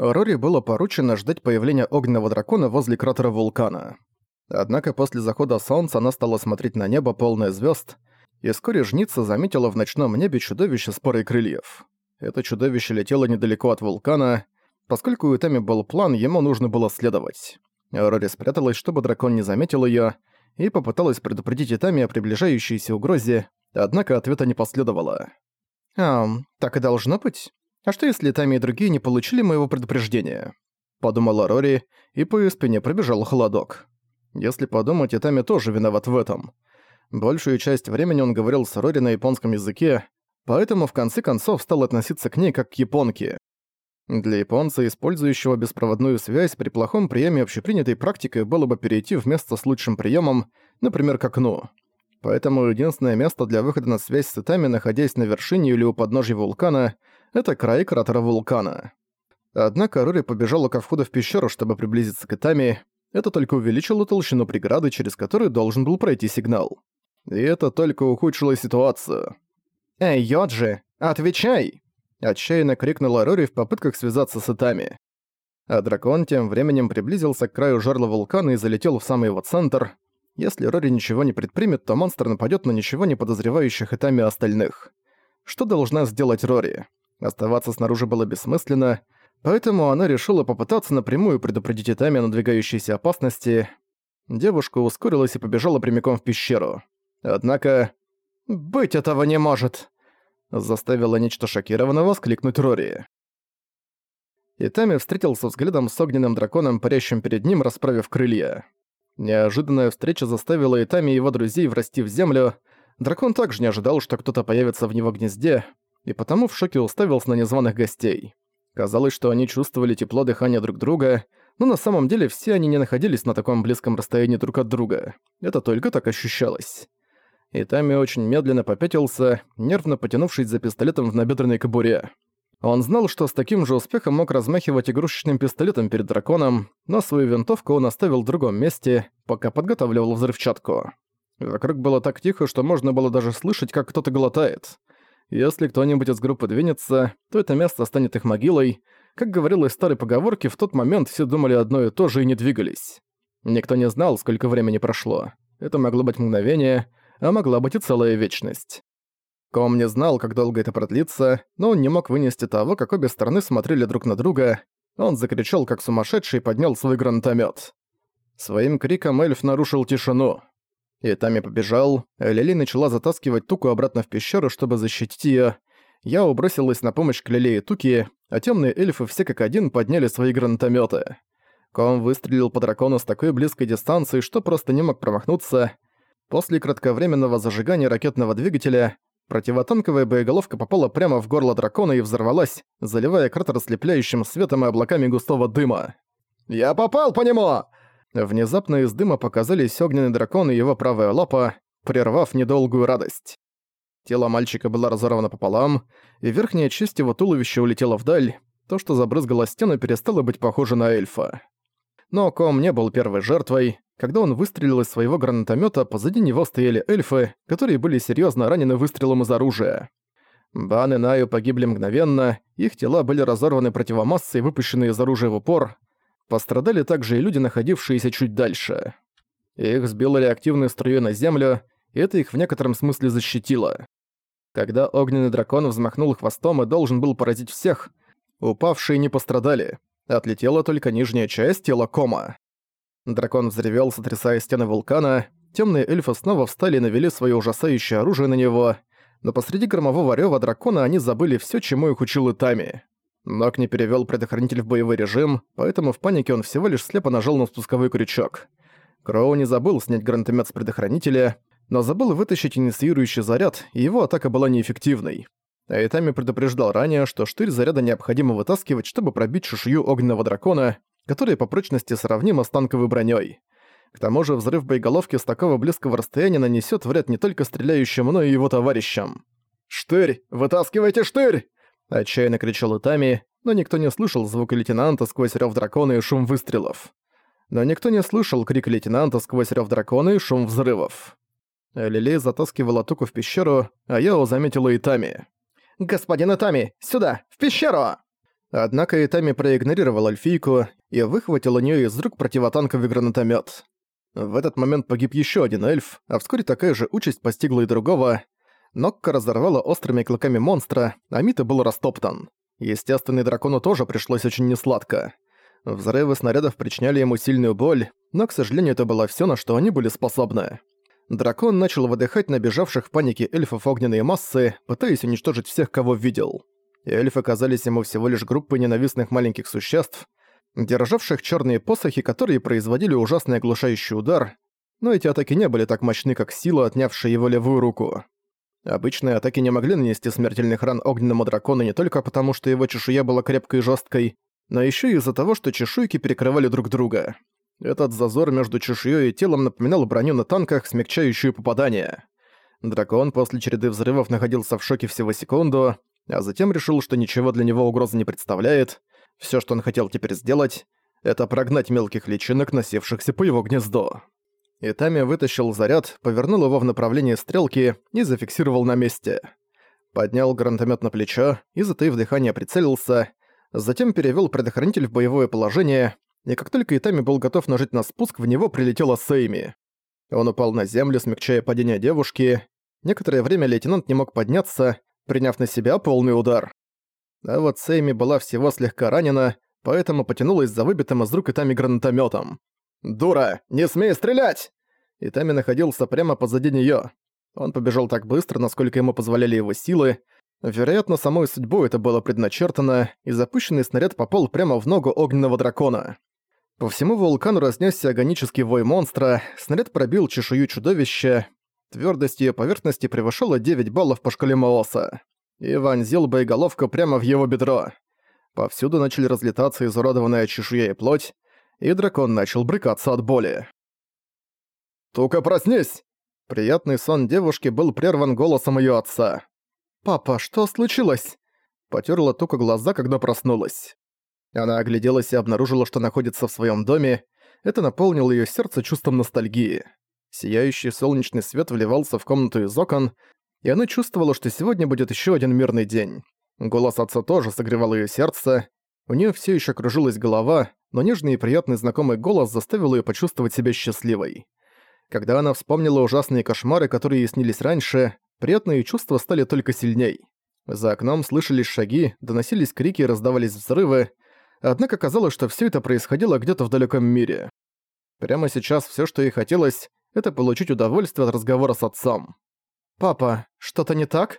Рори было поручено ждать появления огненного дракона возле кратера вулкана. Однако после захода солнца она стала смотреть на небо, полное звезд, и вскоре жница заметила в ночном небе чудовище с парой крыльев. Это чудовище летело недалеко от вулкана. Поскольку у Итами был план, ему нужно было следовать. Рори спряталась, чтобы дракон не заметил её, и попыталась предупредить Итами о приближающейся угрозе, однако ответа не последовало. «Ам, так и должно быть? А что если Итами и другие не получили моего предупреждения?» Подумала Рори, и по её спине пробежал холодок. Если подумать, Итами тоже виноват в этом. Большую часть времени он говорил с Рори на японском языке, поэтому в конце концов стал относиться к ней как к японке. Для японца, использующего беспроводную связь, при плохом приеме общепринятой практикой было бы перейти в место с лучшим приемом, например, к окну. Поэтому единственное место для выхода на связь с Итами, находясь на вершине или у подножья вулкана, это край кратера вулкана. Однако Рори побежала ко входу в пещеру, чтобы приблизиться к Итами. Это только увеличило толщину преграды, через которую должен был пройти сигнал. И это только ухудшило ситуацию. «Эй, Йоджи, отвечай!» Отчаянно крикнула Рори в попытках связаться с Итами. А дракон тем временем приблизился к краю жерла вулкана и залетел в самый его центр. Если Рори ничего не предпримет, то монстр нападет на ничего не подозревающих Итами остальных. Что должна сделать Рори? Оставаться снаружи было бессмысленно, поэтому она решила попытаться напрямую предупредить Итами о надвигающейся опасности. Девушка ускорилась и побежала прямиком в пещеру. Однако... «Быть этого не может!» Заставило нечто шокированно воскликнуть Рори. Итами встретился взглядом с огненным драконом, парящим перед ним, расправив крылья. Неожиданная встреча заставила Итами и его друзей врасти в землю. Дракон также не ожидал, что кто-то появится в его гнезде, и потому в шоке уставился на незваных гостей. Казалось, что они чувствовали тепло дыхания друг друга, но на самом деле все они не находились на таком близком расстоянии друг от друга. Это только так ощущалось. Итами очень медленно попятился, нервно потянувшись за пистолетом в набедренной кобуре. Он знал, что с таким же успехом мог размахивать игрушечным пистолетом перед драконом, но свою винтовку он оставил в другом месте, пока подготавливал взрывчатку. Вокруг было так тихо, что можно было даже слышать, как кто-то глотает. Если кто-нибудь из группы двинется, то это место станет их могилой. Как говорилось в старой поговорке, в тот момент все думали одно и то же и не двигались. Никто не знал, сколько времени прошло. Это могло быть мгновение, а могла быть и целая вечность. Ком не знал, как долго это продлится, но он не мог вынести того, как обе стороны смотрели друг на друга. Он закричал, как сумасшедший, и поднял свой гранатомет. Своим криком эльф нарушил тишину. И Тами побежал, а Лили начала затаскивать Туку обратно в пещеру, чтобы защитить ее. Я убросилась на помощь к Лиле и Туке, а темные эльфы все как один подняли свои гранатометы. Ком выстрелил по дракону с такой близкой дистанции, что просто не мог промахнуться, После кратковременного зажигания ракетного двигателя противотанковая боеголовка попала прямо в горло дракона и взорвалась, заливая кратер ослепляющим светом и облаками густого дыма. «Я попал по нему!» Внезапно из дыма показались огненный дракон и его правая лапа, прервав недолгую радость. Тело мальчика было разорвано пополам, и верхняя часть его туловища улетела вдаль, то, что забрызгало стену, перестало быть похоже на эльфа. Но Ком не был первой жертвой. Когда он выстрелил из своего гранатомета, позади него стояли эльфы, которые были серьезно ранены выстрелом из оружия. Бан и Наю погибли мгновенно, их тела были разорваны противомассой, выпущенные из оружия в упор. Пострадали также и люди, находившиеся чуть дальше. Их сбило реактивной струей на землю, и это их в некотором смысле защитило. Когда огненный дракон взмахнул хвостом и должен был поразить всех, упавшие не пострадали. Отлетела только нижняя часть тела Кома. Дракон взревел, сотрясая стены вулкана. Темные эльфы снова встали и навели свое ужасающее оружие на него. Но посреди громового рёва дракона они забыли все, чему их учил Итами. Нок не перевел предохранитель в боевой режим, поэтому в панике он всего лишь слепо нажал на спусковой крючок. Кроу не забыл снять гранатомет с предохранителя, но забыл вытащить инициирующий заряд, и его атака была неэффективной. А Итами предупреждал ранее, что штырь заряда необходимо вытаскивать, чтобы пробить чешую огненного дракона, которая по прочности сравнима с танковой броней. К тому же взрыв боеголовки с такого близкого расстояния нанесет вред не только стреляющим, но и его товарищам. «Штырь! Вытаскивайте штырь!» Отчаянно кричал Итами, но никто не слышал звука лейтенанта сквозь рёв дракона и шум выстрелов. Но никто не слышал крик лейтенанта сквозь рёв дракона и шум взрывов. Лилей затаскивала Туку в пещеру, а Яо заметила Итами. «Господин Итами, сюда, в пещеру!» Однако Итами проигнорировал эльфийку и выхватил у нее из рук противотанковый гранатомет. В этот момент погиб еще один эльф, а вскоре такая же участь постигла и другого. Нокка разорвала острыми клыками монстра, а Мита был растоптан. Естественный дракону тоже пришлось очень несладко. Взрывы снарядов причиняли ему сильную боль, но, к сожалению, это было все, на что они были способны. Дракон начал выдыхать на бежавших в панике эльфов огненные массы, пытаясь уничтожить всех, кого видел эльфы казались ему всего лишь группой ненавистных маленьких существ, державших черные посохи, которые производили ужасный оглушающий удар, но эти атаки не были так мощны, как сила, отнявшая его левую руку. Обычные атаки не могли нанести смертельных ран огненному дракону не только потому, что его чешуя была крепкой и жесткой, но еще и из-за того, что чешуйки перекрывали друг друга. Этот зазор между чешуей и телом напоминал броню на танках, смягчающую попадание. Дракон после череды взрывов находился в шоке всего секунду, а затем решил, что ничего для него угрозы не представляет. Все, что он хотел теперь сделать, это прогнать мелких личинок, носившихся по его гнезду. Итами вытащил заряд, повернул его в направлении стрелки и зафиксировал на месте. Поднял гранатомет на плечо и, затаив дыхание, прицелился, затем перевел предохранитель в боевое положение, и как только Итами был готов нажать на спуск, в него прилетела Сейми. Он упал на землю, смягчая падение девушки. Некоторое время лейтенант не мог подняться, приняв на себя полный удар. А вот Сейми была всего слегка ранена, поэтому потянулась за выбитым из рук Итами гранатометом. «Дура! Не смей стрелять!» Итами находился прямо позади нее. Он побежал так быстро, насколько ему позволяли его силы. Вероятно, самой судьбой это было предначертано, и запущенный снаряд попал прямо в ногу огненного дракона. По всему вулкану разнесся агонический вой монстра, снаряд пробил чешую чудовища, Твёрдость её поверхности превышала 9 баллов по шкале Мооса. И вонзил боеголовку прямо в его бедро. Повсюду начали разлетаться изуродованная чешуя и плоть, и дракон начал брыкаться от боли. «Тука, проснись!» Приятный сон девушки был прерван голосом её отца. «Папа, что случилось?» Потёрла Тука глаза, когда проснулась. Она огляделась и обнаружила, что находится в своём доме. Это наполнило её сердце чувством ностальгии. Сияющий солнечный свет вливался в комнату из окон, и она чувствовала, что сегодня будет еще один мирный день. Голос отца тоже согревал ее сердце. У нее все еще кружилась голова, но нежный и приятный знакомый голос заставил ее почувствовать себя счастливой. Когда она вспомнила ужасные кошмары, которые ей снились раньше, приятные чувства стали только сильней. За окном слышались шаги, доносились крики и раздавались взрывы, однако казалось, что все это происходило где-то в далеком мире. Прямо сейчас все, что ей хотелось, это получить удовольствие от разговора с отцом. «Папа, что-то не так?»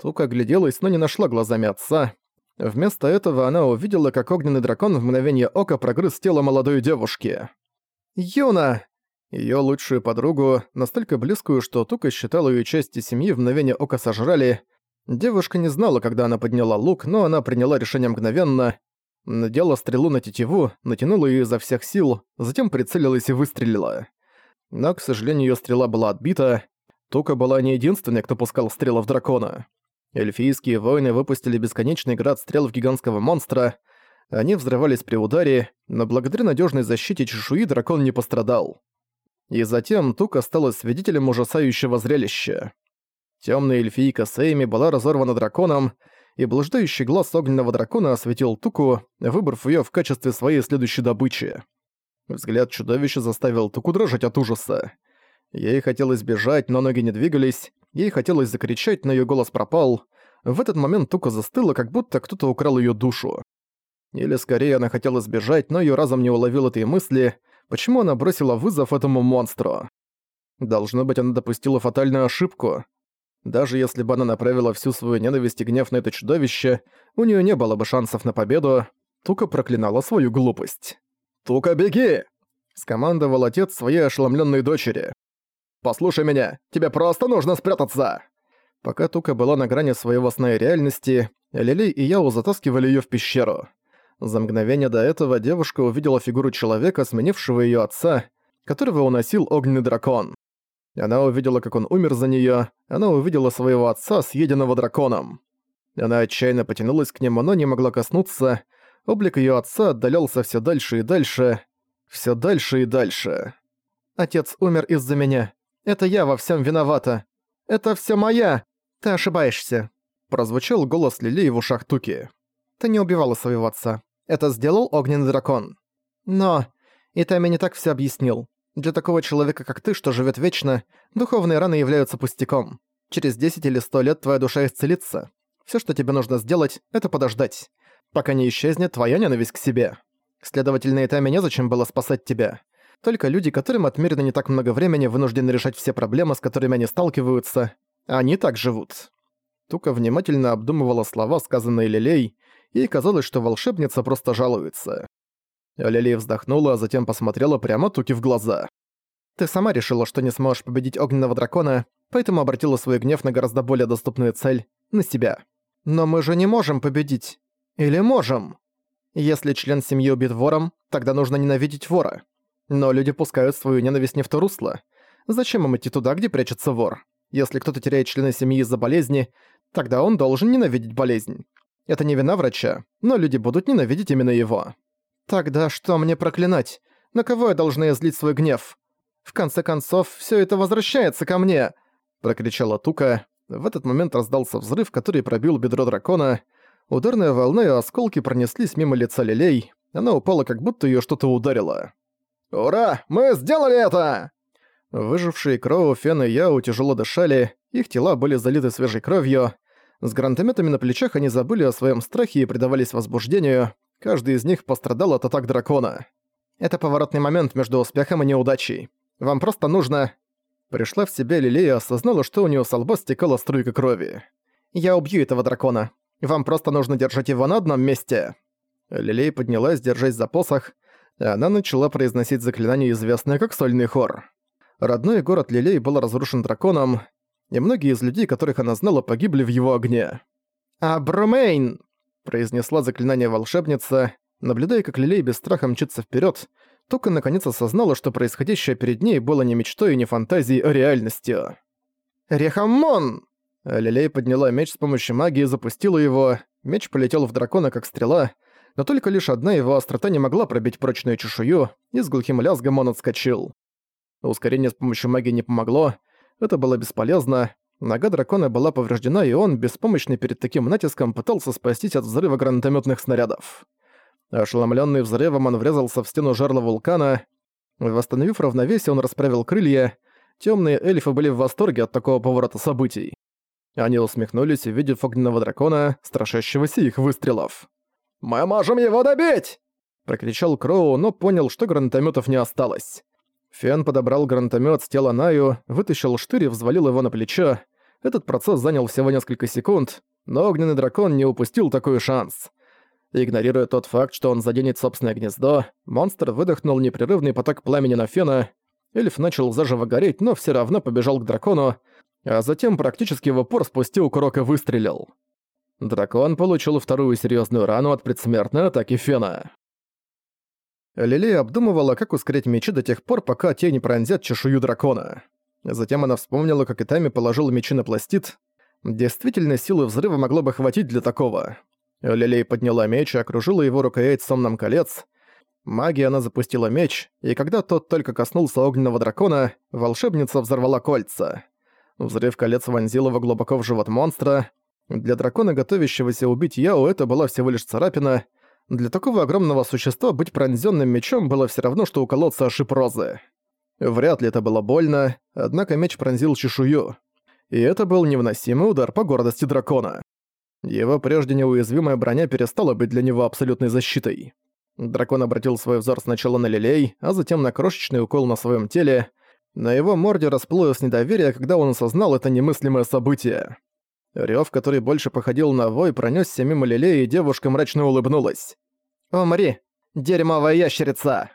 Тука огляделась, но не нашла глазами отца. Вместо этого она увидела, как огненный дракон в мгновение ока прогрыз тело молодой девушки. «Юна!» Её лучшую подругу, настолько близкую, что Тука считала её частью семьи, в мгновение ока сожрали. Девушка не знала, когда она подняла лук, но она приняла решение мгновенно. Надела стрелу на тетиву, натянула её изо всех сил, затем прицелилась и выстрелила но, к сожалению, её стрела была отбита. Тука была не единственной, кто пускал стрелы в дракона. Эльфийские воины выпустили бесконечный град стрел в гигантского монстра. Они взрывались при ударе, но благодаря надёжной защите чешуи дракон не пострадал. И затем Тука стала свидетелем ужасающего зрелища. Тёмная эльфийка Сейми была разорвана драконом, и блуждающий глаз огненного дракона осветил Туку, выбрав её в качестве своей следующей добычи. Взгляд чудовища заставил Туку дрожать от ужаса. Ей хотелось бежать, но ноги не двигались. Ей хотелось закричать, но её голос пропал. В этот момент Тука застыла, как будто кто-то украл её душу. Или скорее она хотела сбежать, но её разом не уловил этой мысли, почему она бросила вызов этому монстру. Должно быть, она допустила фатальную ошибку. Даже если бы она направила всю свою ненависть и гнев на это чудовище, у неё не было бы шансов на победу. Тука проклинала свою глупость. «Тука, беги!» — скомандовал отец своей ошеломленной дочери. «Послушай меня, тебе просто нужно спрятаться!» Пока Тука была на грани своего сна и реальности, Лили и Яо затаскивали ее в пещеру. За мгновение до этого девушка увидела фигуру человека, сменившего ее отца, которого уносил огненный дракон. Она увидела, как он умер за нее, она увидела своего отца, съеденного драконом. Она отчаянно потянулась к нему, но не могла коснуться, Облик ее отца отдалялся все дальше и дальше, все дальше и дальше. «Отец умер из-за меня. Это я во всем виновата. Это все моя. Ты ошибаешься», — прозвучал голос Лилии в ушах Туки. Ты не убивала своего отца. Это сделал огненный дракон. Но Итами не так все объяснил. Для такого человека, как ты, что живет вечно, духовные раны являются пустяком. Через 10 или 100 лет твоя душа исцелится. Все, что тебе нужно сделать, это подождать, пока не исчезнет твоя ненависть к себе. Следовательно, Итами незачем было спасать тебя. Только люди, которым отмерено не так много времени, вынуждены решать все проблемы, с которыми они сталкиваются. Они так живут. Тука внимательно обдумывала слова, сказанные Лилей, и казалось, что волшебница просто жалуется. Лилей вздохнула, а затем посмотрела прямо Туки в глаза. «Ты сама решила, что не сможешь победить огненного дракона, поэтому обратила свой гнев на гораздо более доступную цель — на себя. Но мы же не можем победить. Или можем? Если член семьи убит вором, тогда нужно ненавидеть вора. Но люди пускают свою ненависть не в то русло. Зачем им идти туда, где прячется вор? Если кто-то теряет члена семьи из-за болезни, тогда он должен ненавидеть болезнь. Это не вина врача, но люди будут ненавидеть именно его. Тогда что мне проклинать? На кого я должна излить свой гнев? В конце концов, все это возвращается ко мне!» Прокричала Тука. В этот момент раздался взрыв, который пробил бедро дракона. Ударная волна и осколки пронеслись мимо лица Лилей. Она упала, как будто ее что-то ударило. «Ура! Мы сделали это!» Выжившие Кроу, Фен и Яу тяжело дышали, их тела были залиты свежей кровью. С гранатометами на плечах они забыли о своем страхе и предавались возбуждению. Каждый из них пострадал от атак дракона. Это поворотный момент между успехом и неудачей. Вам просто нужно...» Пришла в себя Лилея и осознала, что у нее с лба стекала струйка крови. «Я убью этого дракона. Вам просто нужно держать его на одном месте». Лилей поднялась, держась за посох, она начала произносить заклинание, известное как Сольный хор. Родной город Лилей был разрушен драконом, и многие из людей, которых она знала, погибли в его огне. «А Брумейн!» – произнесла заклинание волшебница, наблюдая, как Лилей без страха мчится вперед, только наконец осознала, что происходящее перед ней было не мечтой и не фантазией, а реальностью. «Рехаммон!» Лилей подняла меч с помощью магии и запустила его. Меч полетел в дракона, как стрела, но только лишь одна его острота не могла пробить прочную чешую, и с глухим лязгом он отскочил. Ускорение с помощью магии не помогло, это было бесполезно, нога дракона была повреждена, и он, беспомощный перед таким натиском, пытался спастись от взрыва гранатометных снарядов. Ошеломленный взрывом, он врезался в стену жерла вулкана. Восстановив равновесие, он расправил крылья. Темные эльфы были в восторге от такого поворота событий. Они усмехнулись, увидев огненного дракона, страшащегося их выстрелов. «Мы можем его добить!» Прокричал Кроу, но понял, что гранатометов не осталось. Фен подобрал гранатомет с тела Наю, вытащил штырь и взвалил его на плечо. Этот процесс занял всего несколько секунд, но огненный дракон не упустил такой шанс. Игнорируя тот факт, что он заденет собственное гнездо, монстр выдохнул непрерывный поток пламени на Фена. Эльф начал заживо гореть, но все равно побежал к дракону, а затем практически в упор спустил курок и выстрелил. Дракон получил вторую серьезную рану от предсмертной атаки Фена. Лилия обдумывала, как ускорить мечи до тех пор, пока те не пронзят чешую дракона. Затем она вспомнила, как Итами положил мечи на пластит. Действительно, силы взрыва могло бы хватить для такого. Лилей подняла меч и окружила его рукоять сомном колец. Магия она запустила меч, и когда тот только коснулся огненного дракона, волшебница взорвала кольца. Взрыв колец вонзил его глубоко в живот монстра. Для дракона, готовящегося убить Яо, это была всего лишь царапина. Для такого огромного существа быть пронзенным мечом было все равно, что уколоться о шип розы. Вряд ли это было больно, однако меч пронзил чешую. И это был невыносимый удар по гордости дракона. Его прежде неуязвимая броня перестала быть для него абсолютной защитой. Дракон обратил свой взор сначала на Лилей, а затем на крошечный укол на своем теле. На его морде расплылось недоверие, когда он осознал это немыслимое событие. Рёв, который больше походил на вой, пронёсся мимо Лилей, и девушка мрачно улыбнулась. «Умри, дерьмовая ящерица!»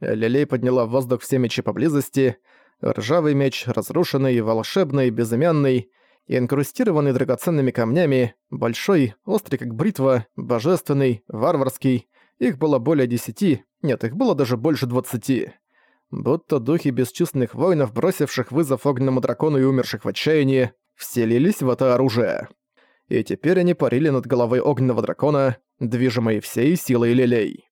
Лилей подняла в воздух все мечи поблизости. Ржавый меч, разрушенный, волшебный, безымянный, инкрустированный драгоценными камнями, большой, острый как бритва, божественный, варварский. Их было более десяти, нет, их было даже больше двадцати. Будто духи бесчисленных воинов, бросивших вызов огненному дракону и умерших в отчаянии, вселились в это оружие. И теперь они парили над головой огненного дракона, движимой всей силой лилей.